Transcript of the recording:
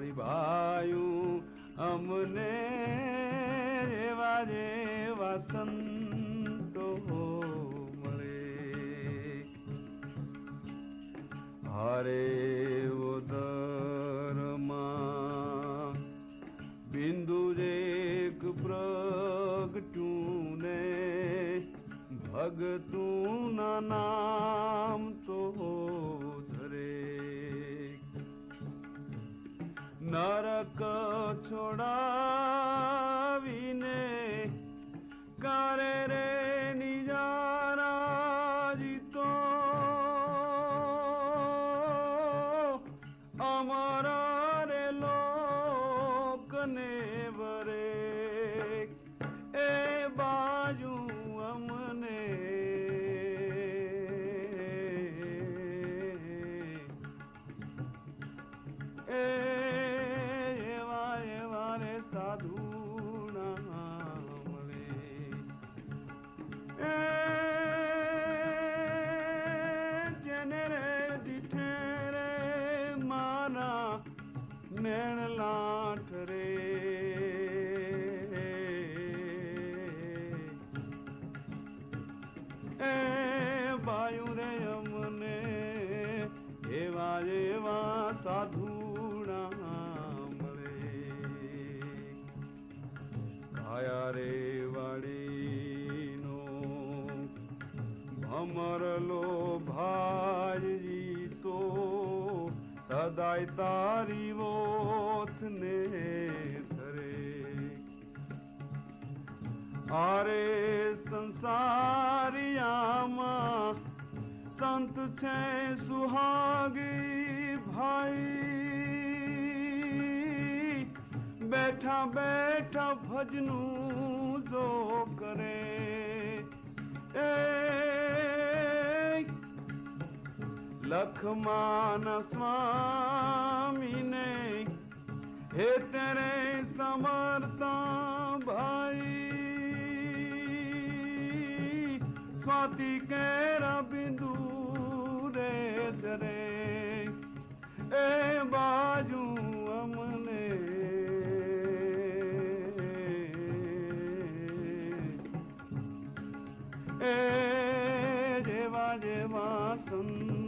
મારી ભાયું અમને રેવા રે વાસંતો મળે. હરે ઉદરમાં બિંદુ રેક પ્રગટું ને ભગતું ના छोड़ा मर लो भाई तो। सदाई तारी वोथ ने धरे। आरे संसारिया संत छे सुहागी भाई। बैठा बैठा भजनू जो करे। ए लखमान स्वामी ने, हे तेरे समर्था भाई, स्वाति के रबिंदू रे तेरे ए बाजू अमने ए जेवा जेवा सुंदर